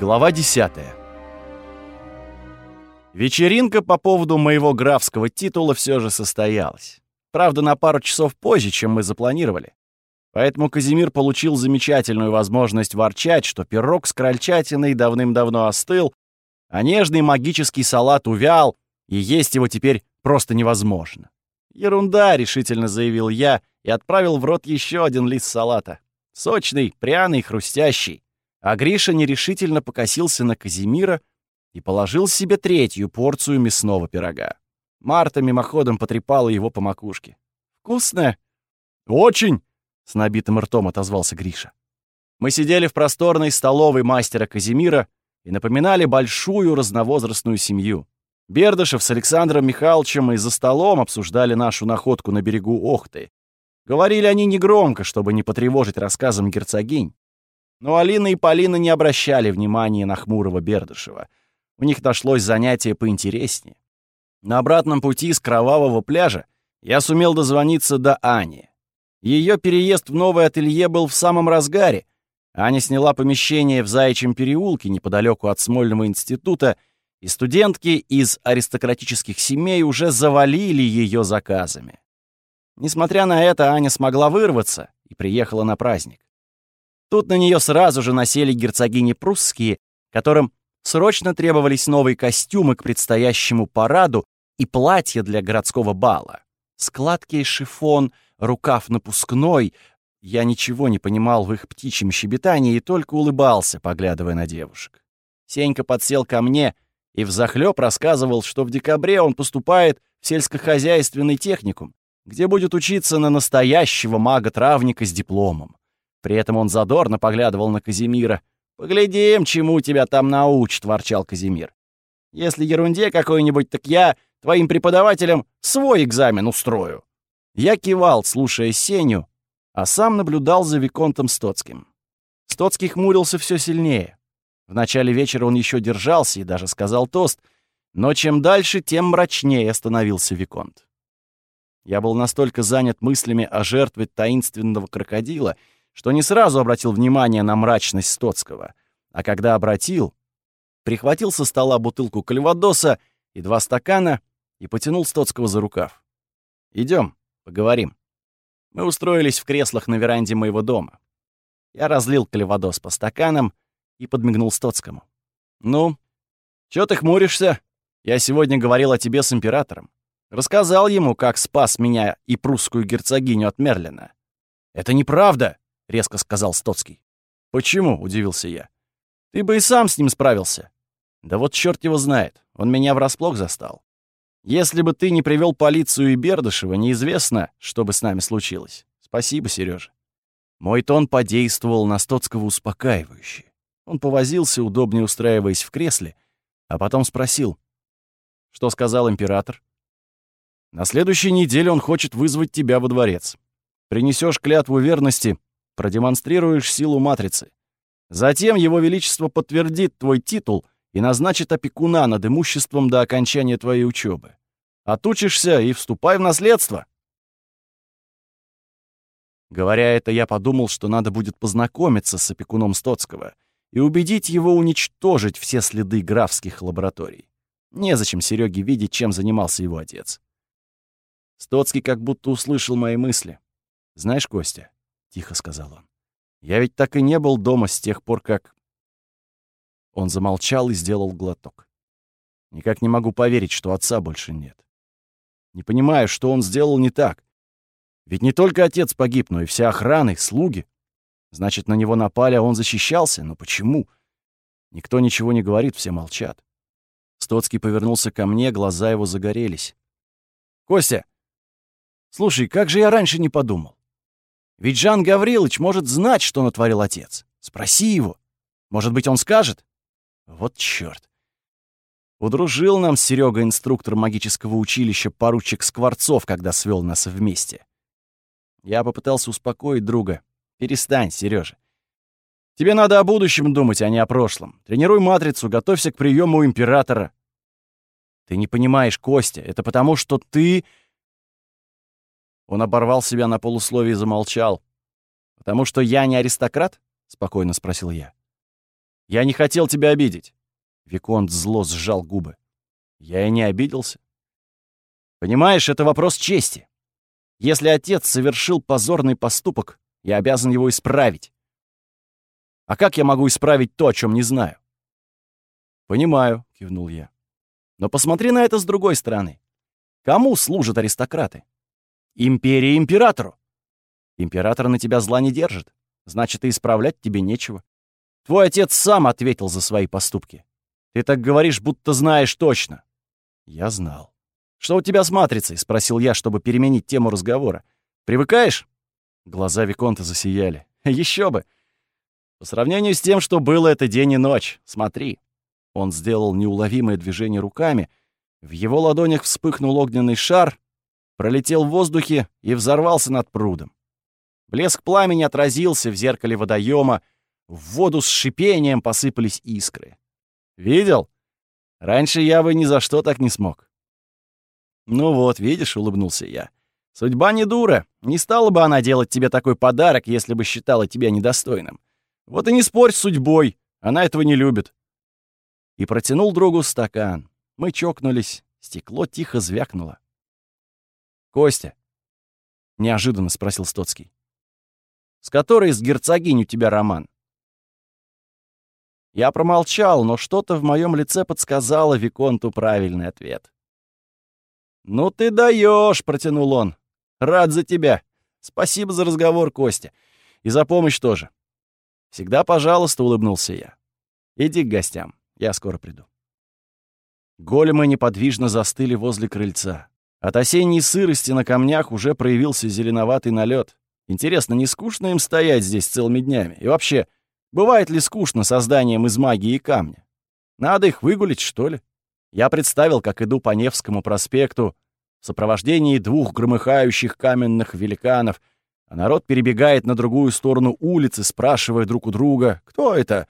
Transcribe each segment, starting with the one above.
Глава 10. Вечеринка по поводу моего графского титула все же состоялась. Правда, на пару часов позже, чем мы запланировали. Поэтому Казимир получил замечательную возможность ворчать, что пирог с крольчатиной давным-давно остыл, а нежный магический салат увял, и есть его теперь просто невозможно. «Ерунда», — решительно заявил я и отправил в рот еще один лист салата. Сочный, пряный, хрустящий. А Гриша нерешительно покосился на Казимира и положил себе третью порцию мясного пирога. Марта мимоходом потрепала его по макушке. «Вкусно?» «Очень!» — с набитым ртом отозвался Гриша. Мы сидели в просторной столовой мастера Казимира и напоминали большую разновозрастную семью. Бердышев с Александром Михайловичем и за столом обсуждали нашу находку на берегу Охты. Говорили они негромко, чтобы не потревожить рассказом герцогинь. Но Алина и Полина не обращали внимания на хмурого Бердышева. У них нашлось занятие поинтереснее. На обратном пути с кровавого пляжа я сумел дозвониться до Ани. Ее переезд в новое ателье был в самом разгаре. Аня сняла помещение в Заячьем переулке неподалеку от Смольного института, и студентки из аристократических семей уже завалили ее заказами. Несмотря на это, Аня смогла вырваться и приехала на праздник. Тут на нее сразу же насели герцогини прусские, которым срочно требовались новые костюмы к предстоящему параду и платье для городского бала. Складки и шифон, рукав напускной. Я ничего не понимал в их птичьем щебетании и только улыбался, поглядывая на девушек. Сенька подсел ко мне и взахлёб рассказывал, что в декабре он поступает в сельскохозяйственный техникум, где будет учиться на настоящего мага-травника с дипломом. При этом он задорно поглядывал на Казимира. «Поглядим, чему тебя там научат», — ворчал Казимир. «Если ерунде какой-нибудь, так я твоим преподавателям свой экзамен устрою». Я кивал, слушая Сеню, а сам наблюдал за Виконтом Стоцким. Стоцкий хмурился все сильнее. В начале вечера он еще держался и даже сказал тост, но чем дальше, тем мрачнее становился Виконт. Я был настолько занят мыслями о жертве таинственного крокодила, что не сразу обратил внимание на мрачность Стоцкого, а когда обратил, прихватил со стола бутылку кальвадоса и два стакана и потянул Стоцкого за рукав. Идем, поговорим. Мы устроились в креслах на веранде моего дома. Я разлил кальвадос по стаканам и подмигнул Стоцкому. «Ну, чё ты хмуришься? Я сегодня говорил о тебе с императором. Рассказал ему, как спас меня и прусскую герцогиню от Мерлина. «Это неправда!» — резко сказал Стоцкий. «Почему?» — удивился я. «Ты бы и сам с ним справился». «Да вот черт его знает, он меня врасплох застал. Если бы ты не привел полицию и Бердышева, неизвестно, что бы с нами случилось. Спасибо, Сережа. Мой тон подействовал на Стоцкого успокаивающе. Он повозился, удобнее устраиваясь в кресле, а потом спросил, что сказал император. На следующей неделе он хочет вызвать тебя во дворец. Принесешь клятву верности, продемонстрируешь силу матрицы. Затем его величество подтвердит твой титул и назначит опекуна над имуществом до окончания твоей учебы. Отучишься и вступай в наследство. Говоря это, я подумал, что надо будет познакомиться с опекуном Стоцкого и убедить его уничтожить все следы графских лабораторий. Незачем Сереге видеть, чем занимался его отец. Стоцкий как будто услышал мои мысли. «Знаешь, Костя», — тихо сказал он, — «я ведь так и не был дома с тех пор, как...» Он замолчал и сделал глоток. «Никак не могу поверить, что отца больше нет. Не понимаю, что он сделал не так. Ведь не только отец погиб, но и вся охрана, и слуги. Значит, на него напали, а он защищался. Но почему? Никто ничего не говорит, все молчат. Стоцкий повернулся ко мне, глаза его загорелись. «Костя, Слушай, как же я раньше не подумал? Ведь Жан Гаврилович может знать, что натворил отец. Спроси его. Может быть, он скажет? Вот чёрт. Удружил нам Серега инструктор магического училища поручик Скворцов, когда свел нас вместе. Я попытался успокоить друга. Перестань, Сережа. Тебе надо о будущем думать, а не о прошлом. Тренируй матрицу, готовься к приему императора. Ты не понимаешь, Костя, это потому, что ты он оборвал себя на полусловие и замолчал. «Потому что я не аристократ?» — спокойно спросил я. Я не хотел тебя обидеть. Виконт зло сжал губы. Я и не обиделся. Понимаешь, это вопрос чести. Если отец совершил позорный поступок, я обязан его исправить. А как я могу исправить то, о чем не знаю? Понимаю, кивнул я. Но посмотри на это с другой стороны. Кому служат аристократы? Империи императору. Император на тебя зла не держит. Значит, и исправлять тебе нечего. Твой отец сам ответил за свои поступки. Ты так говоришь, будто знаешь точно. Я знал. Что у тебя с матрицей? Спросил я, чтобы переменить тему разговора. Привыкаешь? Глаза Виконта засияли. Еще бы. По сравнению с тем, что было это день и ночь. Смотри. Он сделал неуловимое движение руками. В его ладонях вспыхнул огненный шар, пролетел в воздухе и взорвался над прудом. Блеск пламени отразился в зеркале водоема, в воду с шипением посыпались искры. «Видел? Раньше я бы ни за что так не смог». «Ну вот, видишь», — улыбнулся я. «Судьба не дура. Не стала бы она делать тебе такой подарок, если бы считала тебя недостойным. Вот и не спорь с судьбой, она этого не любит». И протянул другу стакан. Мы чокнулись, стекло тихо звякнуло. «Костя», — неожиданно спросил Стоцкий, с которой с герцогинь у тебя роман?» Я промолчал, но что-то в моем лице подсказало Виконту правильный ответ. «Ну ты даешь, протянул он. «Рад за тебя. Спасибо за разговор, Костя. И за помощь тоже». «Всегда пожалуйста», — улыбнулся я. «Иди к гостям. Я скоро приду». Големы неподвижно застыли возле крыльца. От осенней сырости на камнях уже проявился зеленоватый налет. Интересно, не скучно им стоять здесь целыми днями? И вообще, бывает ли скучно созданием из магии камня? Надо их выгулить, что ли? Я представил, как иду по Невскому проспекту в сопровождении двух громыхающих каменных великанов, а народ перебегает на другую сторону улицы, спрашивая друг у друга, кто это?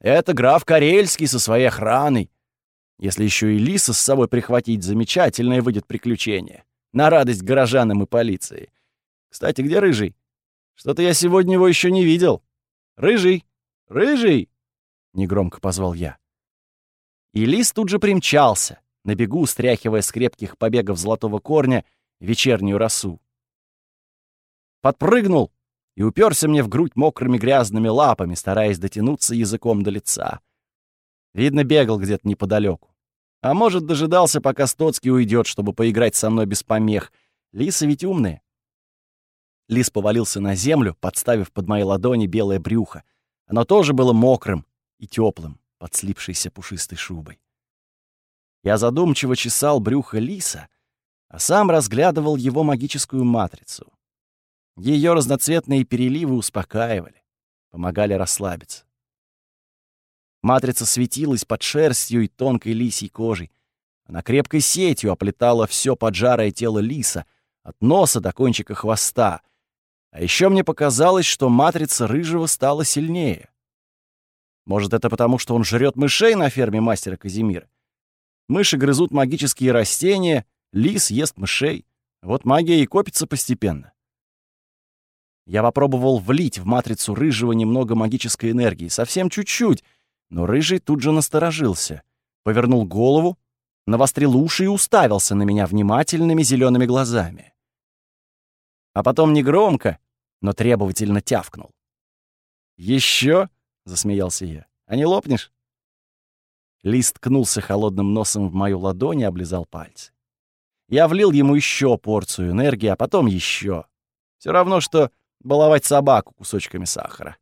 Это граф Карельский со своей охраной. Если еще и лиса с собой прихватить, замечательное выйдет приключение. На радость горожанам и полиции. Кстати, где Рыжий? Что-то я сегодня его еще не видел. Рыжий! Рыжий!» — негромко позвал я. И лис тут же примчался, на бегу стряхивая с крепких побегов золотого корня вечернюю росу. Подпрыгнул и уперся мне в грудь мокрыми грязными лапами, стараясь дотянуться языком до лица. Видно, бегал где-то неподалеку. А может, дожидался, пока Стоцкий уйдет, чтобы поиграть со мной без помех. Лисы ведь умные. Лис повалился на землю, подставив под мои ладони белое брюхо. Оно тоже было мокрым и теплым, под слипшейся пушистой шубой. Я задумчиво чесал брюхо лиса, а сам разглядывал его магическую матрицу. Ее разноцветные переливы успокаивали, помогали расслабиться. Матрица светилась под шерстью и тонкой лисьей кожей. Она крепкой сетью оплетала все поджарое тело лиса, от носа до кончика хвоста, а еще мне показалось, что матрица рыжего стала сильнее. Может, это потому, что он жрет мышей на ферме мастера Казимира? Мыши грызут магические растения, лис ест мышей. Вот магия и копится постепенно. Я попробовал влить в матрицу рыжего немного магической энергии, совсем чуть-чуть, но рыжий тут же насторожился, повернул голову, навострил уши и уставился на меня внимательными зелеными глазами а потом негромко, но требовательно тявкнул. «Еще?» — засмеялся я. «А не лопнешь?» Лист ткнулся холодным носом в мою ладонь и облизал пальцы. Я влил ему еще порцию энергии, а потом еще. Все равно, что баловать собаку кусочками сахара.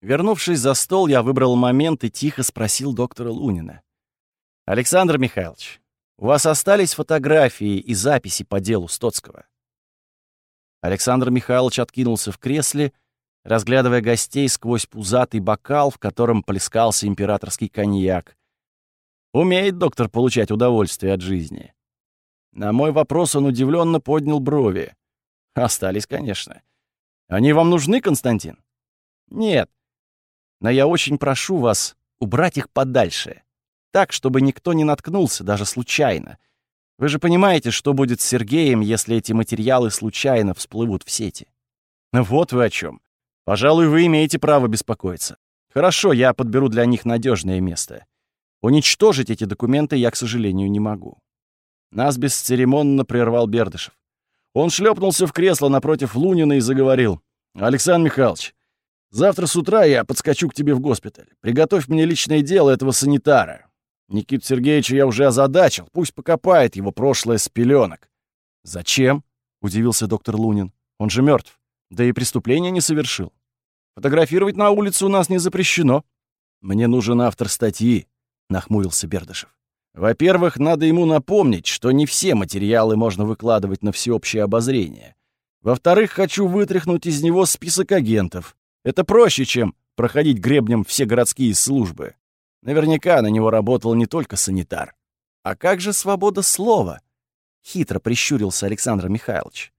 Вернувшись за стол, я выбрал момент и тихо спросил доктора Лунина. «Александр Михайлович, у вас остались фотографии и записи по делу Стоцкого?» Александр Михайлович откинулся в кресле, разглядывая гостей сквозь пузатый бокал, в котором плескался императорский коньяк. Умеет доктор получать удовольствие от жизни. На мой вопрос он удивленно поднял брови. Остались, конечно. Они вам нужны, Константин? Нет. Но я очень прошу вас убрать их подальше. Так, чтобы никто не наткнулся, даже случайно. Вы же понимаете, что будет с Сергеем, если эти материалы случайно всплывут в сети. Вот вы о чем. Пожалуй, вы имеете право беспокоиться. Хорошо, я подберу для них надежное место. Уничтожить эти документы я, к сожалению, не могу. Нас бесцеремонно прервал Бердышев. Он шлепнулся в кресло напротив Лунина и заговорил. «Александр Михайлович, завтра с утра я подскочу к тебе в госпиталь. Приготовь мне личное дело этого санитара. Никиту Сергеевича я уже озадачил. Пусть покопает его прошлое с пеленок». «Зачем?» — удивился доктор Лунин. «Он же мертв. Да и преступления не совершил. Фотографировать на улице у нас не запрещено». «Мне нужен автор статьи», — нахмурился Бердышев. «Во-первых, надо ему напомнить, что не все материалы можно выкладывать на всеобщее обозрение. Во-вторых, хочу вытряхнуть из него список агентов. Это проще, чем проходить гребнем все городские службы. Наверняка на него работал не только санитар. А как же свобода слова? Хитро прищурился Александр Михайлович.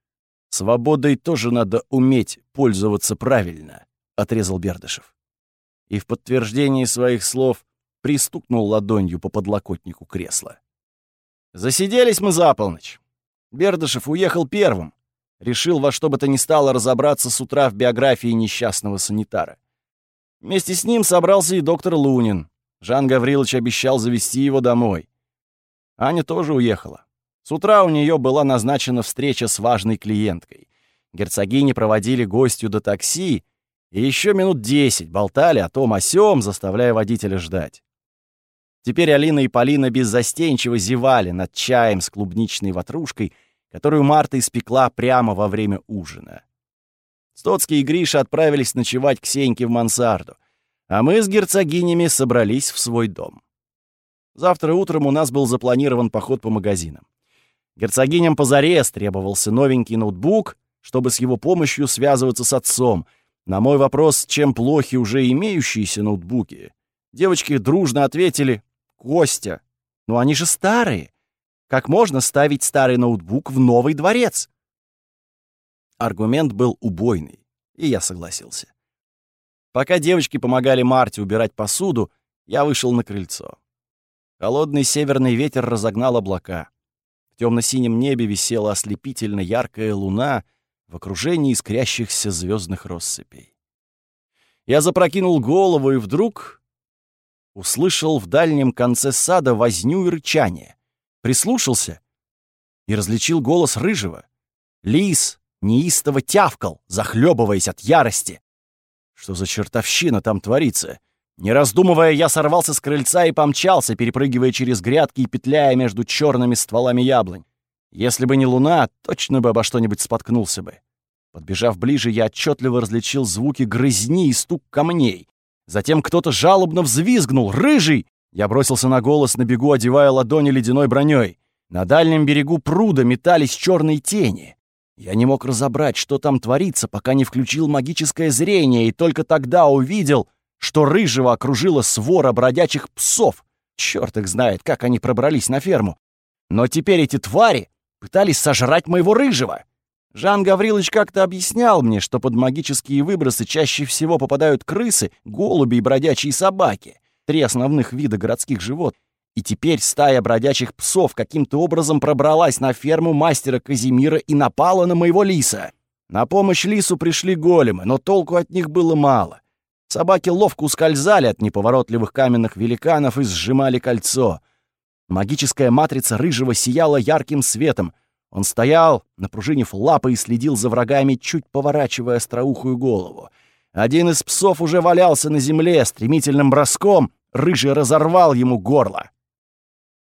Свободой тоже надо уметь пользоваться правильно, отрезал Бердышев. И в подтверждении своих слов пристукнул ладонью по подлокотнику кресла. Засиделись мы за полночь. Бердышев уехал первым. Решил во что бы то ни стало разобраться с утра в биографии несчастного санитара. Вместе с ним собрался и доктор Лунин. Жан Гаврилович обещал завести его домой. Аня тоже уехала. С утра у нее была назначена встреча с важной клиенткой. Герцогини проводили гостью до такси и еще минут десять болтали о том о сём, заставляя водителя ждать. Теперь Алина и Полина беззастенчиво зевали над чаем с клубничной ватрушкой, которую Марта испекла прямо во время ужина. Стоцкий и Гриша отправились ночевать к Сеньке в мансарду — а мы с герцогинями собрались в свой дом. Завтра утром у нас был запланирован поход по магазинам. Герцогиням позарез требовался новенький ноутбук, чтобы с его помощью связываться с отцом. На мой вопрос, чем плохи уже имеющиеся ноутбуки, девочки дружно ответили «Костя, ну они же старые. Как можно ставить старый ноутбук в новый дворец?» Аргумент был убойный, и я согласился. Пока девочки помогали Марте убирать посуду, я вышел на крыльцо. Холодный северный ветер разогнал облака. В темно-синем небе висела ослепительно яркая луна в окружении искрящихся звездных россыпей. Я запрокинул голову и вдруг услышал в дальнем конце сада возню и рычание. Прислушался и различил голос рыжего. Лис неистово тявкал, захлебываясь от ярости. Что за чертовщина там творится? Не раздумывая, я сорвался с крыльца и помчался, перепрыгивая через грядки и петляя между черными стволами яблонь. Если бы не луна, точно бы обо что-нибудь споткнулся бы. Подбежав ближе, я отчетливо различил звуки грызни и стук камней. Затем кто-то жалобно взвизгнул. «Рыжий!» Я бросился на голос, на бегу одевая ладони ледяной броней. На дальнем берегу пруда метались черные тени. Я не мог разобрать, что там творится, пока не включил магическое зрение, и только тогда увидел, что рыжего окружила свора бродячих псов. Черт их знает, как они пробрались на ферму. Но теперь эти твари пытались сожрать моего рыжего. Жан Гаврилович как-то объяснял мне, что под магические выбросы чаще всего попадают крысы, голуби и бродячие собаки, три основных вида городских животных. И теперь стая бродячих псов каким-то образом пробралась на ферму мастера Казимира и напала на моего лиса. На помощь лису пришли големы, но толку от них было мало. Собаки ловко ускользали от неповоротливых каменных великанов и сжимали кольцо. Магическая матрица рыжего сияла ярким светом. Он стоял, напружинив лапы, и следил за врагами, чуть поворачивая остроухую голову. Один из псов уже валялся на земле, стремительным броском рыжий разорвал ему горло.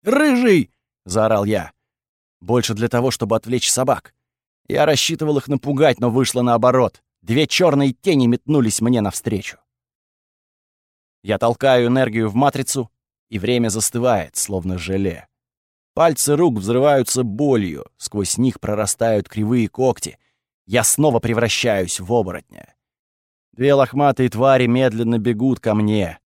«Рыжий!» — заорал я. Больше для того, чтобы отвлечь собак. Я рассчитывал их напугать, но вышло наоборот. Две черные тени метнулись мне навстречу. Я толкаю энергию в матрицу, и время застывает, словно желе. Пальцы рук взрываются болью, сквозь них прорастают кривые когти. Я снова превращаюсь в оборотня. Две лохматые твари медленно бегут ко мне.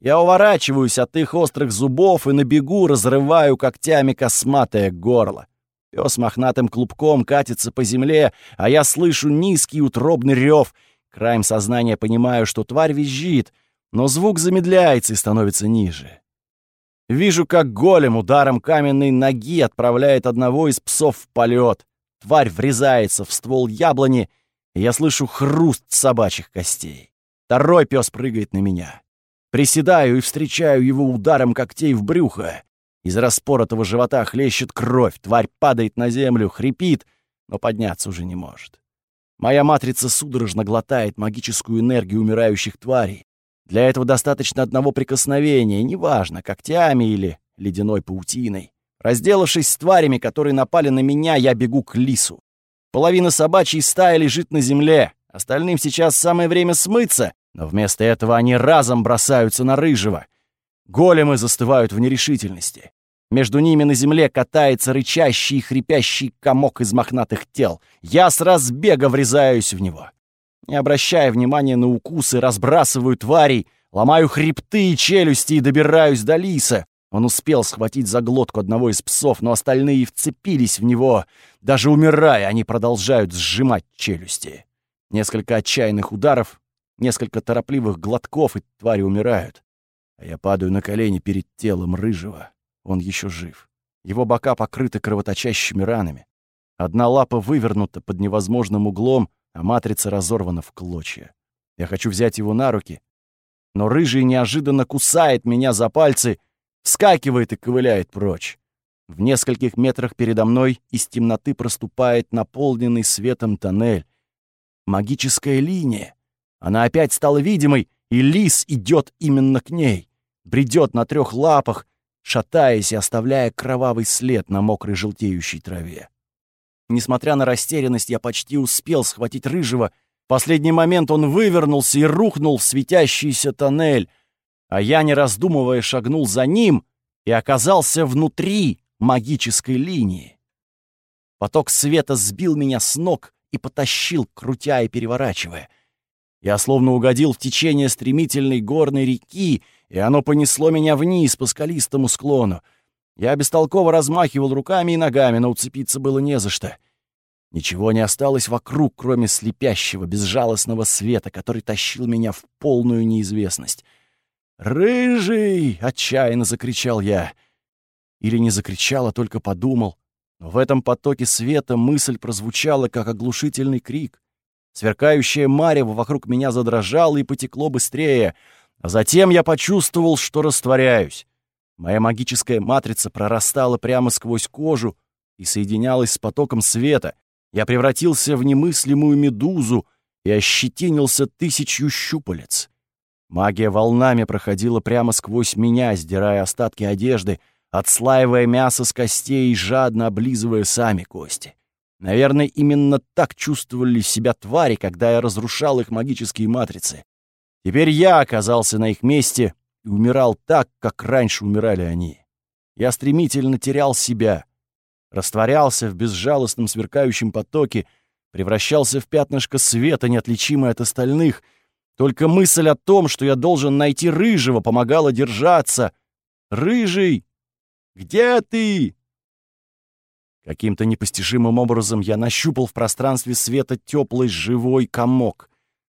Я уворачиваюсь от их острых зубов и на бегу разрываю когтями косматое горло. Пес мохнатым клубком катится по земле, а я слышу низкий утробный рев. Краем сознания понимаю, что тварь визжит, но звук замедляется и становится ниже. Вижу, как голем ударом каменной ноги отправляет одного из псов в полет. Тварь врезается в ствол яблони, и я слышу хруст собачьих костей. Второй пес прыгает на меня. Приседаю и встречаю его ударом когтей в брюхо. Из распоротого живота хлещет кровь, тварь падает на землю, хрипит, но подняться уже не может. Моя матрица судорожно глотает магическую энергию умирающих тварей. Для этого достаточно одного прикосновения, неважно, когтями или ледяной паутиной. Разделавшись с тварями, которые напали на меня, я бегу к лису. Половина собачьей стаи лежит на земле. Остальным сейчас самое время смыться, но вместо этого они разом бросаются на рыжего. Големы застывают в нерешительности. Между ними на земле катается рычащий и хрипящий комок из мохнатых тел. Я с разбега врезаюсь в него. Не обращая внимания на укусы, разбрасываю тварей, ломаю хребты и челюсти и добираюсь до лиса. Он успел схватить за глотку одного из псов, но остальные вцепились в него. Даже умирая, они продолжают сжимать челюсти. Несколько отчаянных ударов, несколько торопливых глотков, и твари умирают. А я падаю на колени перед телом рыжего. Он еще жив. Его бока покрыты кровоточащими ранами. Одна лапа вывернута под невозможным углом, а матрица разорвана в клочья. Я хочу взять его на руки, но рыжий неожиданно кусает меня за пальцы, вскакивает и ковыляет прочь. В нескольких метрах передо мной из темноты проступает наполненный светом тоннель. Магическая линия. Она опять стала видимой, и лис идет именно к ней. Бредет на трех лапах, шатаясь и оставляя кровавый след на мокрой желтеющей траве. Несмотря на растерянность, я почти успел схватить рыжего. В последний момент он вывернулся и рухнул в светящийся тоннель, а я, не раздумывая, шагнул за ним и оказался внутри магической линии. Поток света сбил меня с ног и потащил, крутя и переворачивая. Я словно угодил в течение стремительной горной реки, и оно понесло меня вниз по скалистому склону. Я бестолково размахивал руками и ногами, но уцепиться было не за что. Ничего не осталось вокруг, кроме слепящего, безжалостного света, который тащил меня в полную неизвестность. «Рыжий!» — отчаянно закричал я. Или не закричал, а только подумал. Но в этом потоке света мысль прозвучала, как оглушительный крик. Сверкающее марево вокруг меня задрожало и потекло быстрее. А затем я почувствовал, что растворяюсь. Моя магическая матрица прорастала прямо сквозь кожу и соединялась с потоком света. Я превратился в немыслимую медузу и ощетинился тысячью щупалец. Магия волнами проходила прямо сквозь меня, сдирая остатки одежды, отслаивая мясо с костей и жадно облизывая сами кости. Наверное, именно так чувствовали себя твари, когда я разрушал их магические матрицы. Теперь я оказался на их месте и умирал так, как раньше умирали они. Я стремительно терял себя, растворялся в безжалостном сверкающем потоке, превращался в пятнышко света, неотличимое от остальных. Только мысль о том, что я должен найти Рыжего, помогала держаться. «Рыжий! Где ты?» Каким-то непостижимым образом я нащупал в пространстве света теплый живой комок.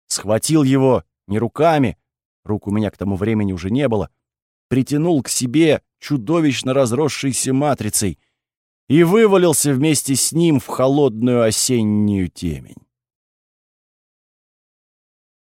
Схватил его не руками, рук у меня к тому времени уже не было, притянул к себе чудовищно разросшейся матрицей и вывалился вместе с ним в холодную осеннюю темень.